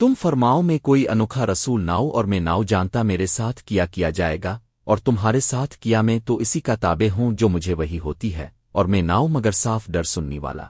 تم فرماؤ میں کوئی انوکھا رسول ناؤ اور میں ناؤ جانتا میرے ساتھ کیا کیا جائے گا، اور تمہارے ساتھ کیا میں تو اسی کا تابع ہوں جو مجھے وہی ہوتی ہے، اور میں ناؤ مگر صاف ڈر سننی والا۔